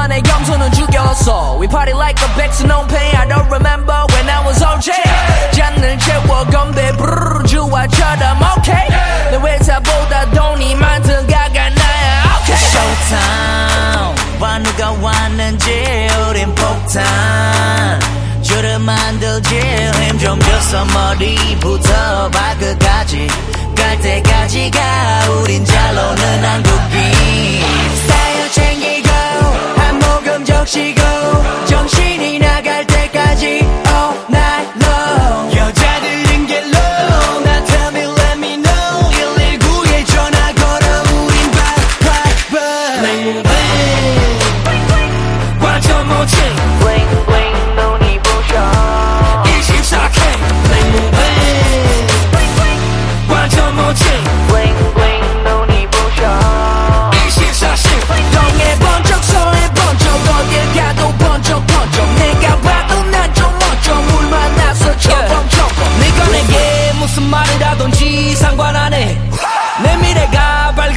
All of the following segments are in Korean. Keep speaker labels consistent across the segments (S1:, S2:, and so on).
S1: 안에 염소는 죽였어. We party like a back to no pain. I don't remember when I was OJ 잔을 채워 건배. 브르르 주화처럼 okay. 내 회사보다 돈이 많든 가가 나야. Okay.
S2: Showtime. 와 누가 왔는지 우린 폭탄. 줄을 만들지 힘좀 줘서 머리부터 발끝까지. 갈 때까지가 우린 잘 노는 한국인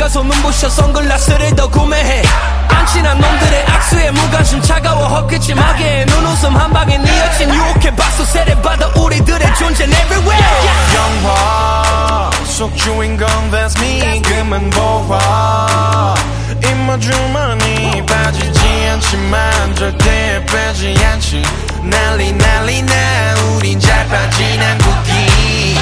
S1: 가 밝아서 눈부셔 선글라스를 더 구매해. 안 친한 놈들의 악수에 무관심 차가워 헛기침하게. 눈웃음 한 방에 네 여친 유혹해 박수 세례받아 우리들의 존재는 everywhere.
S3: 영화 속 주인공 that's me 그만 보아 입모 주머니 빠지지 않지만 절대 빼지 않지. 난리 난리 나. 우린 잘 빠진 한국인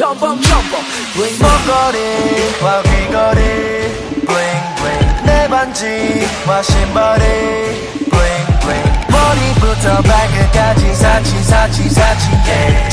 S1: 첨벙 첨벙 bling
S4: 목걸이와 귀걸이. bling bling 내 반지와 신발이. bling bling 머리부터 발끝까지 사치 사치 사치 yeah.